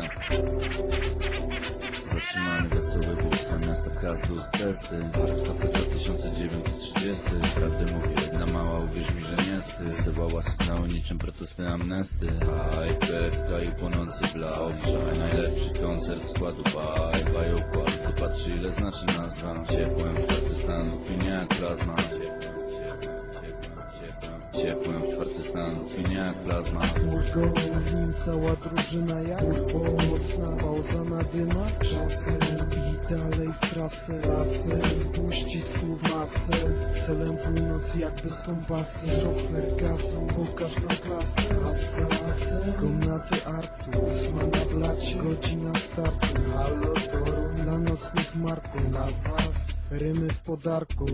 miejsca Zatrzymany wesoły głos zamiast obkazu z testy. Kafeta 1930 Prawdę mówię, jedna mała, uwierz mi, że niesty Wysyłała sygnały niczym protesty amnesty. HIPFK i płonący blau. Dzisiaj najlepszy koncert składu Baj, baj układ, ty patrzy ile znaczy nazwa. Ciepłem Ciepłem, czwarty stan, opinia jak plazma. Furgon, w nim cała drużyna jak Pomocna pauza na dymach Czasem i dalej w trasę Lasem, puścić słów masę Celem północ jak bez kompasy Szofer gazu, pokaż na klasę Asa, asa, komnaty artu Ósma na blacie, godzina startu. Halo Toru, dla nocnych marku Dla was, rymy w podarku